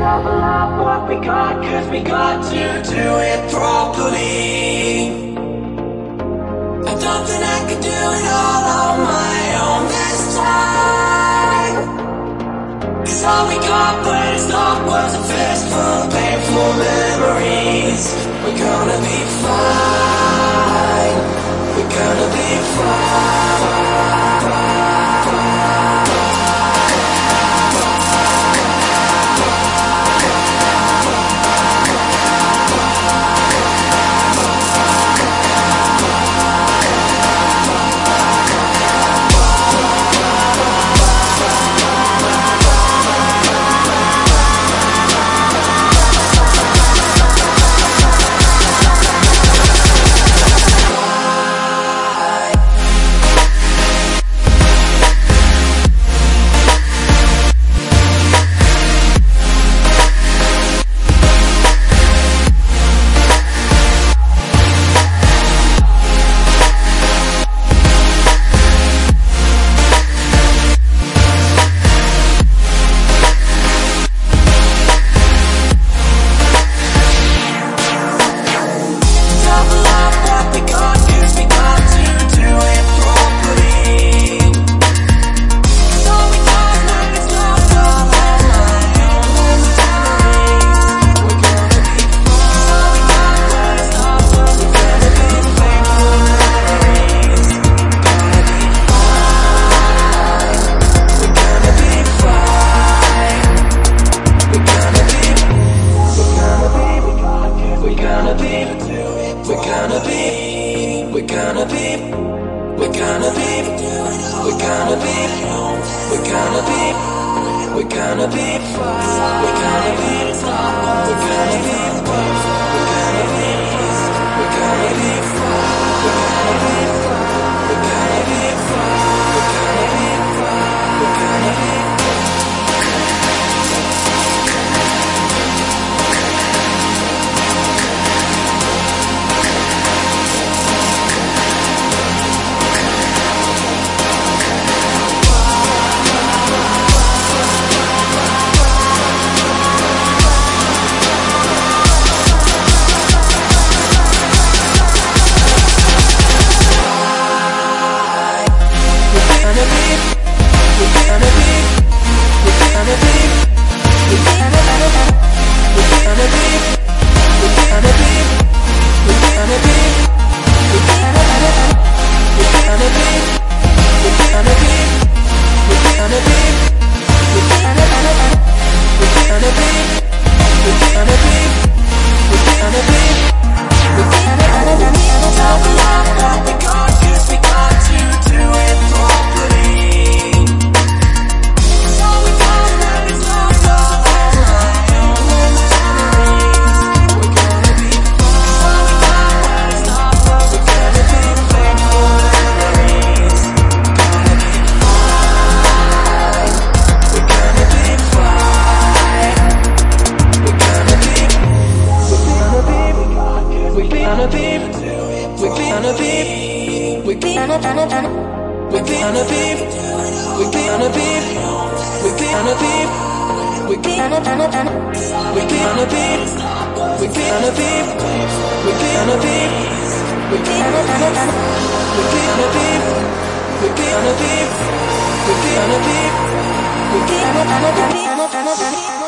double up what we got Cause we got to do it properly I don't think I could do it all on my own this time Cause all we got but it's not was a fistful we're gonna be, we're gonna be, we're gonna be, we're gonna be, we're gonna be, we're gonna be, We're gonna be, we're gonna be, we're gonna, we're gonna be, we're gonna be, we're gonna be, we're gonna be, we're gonna be, we're gonna be, we're gonna be, we're gonna be, we're gonna be, we're gonna be, we're gonna be, we're gonna be.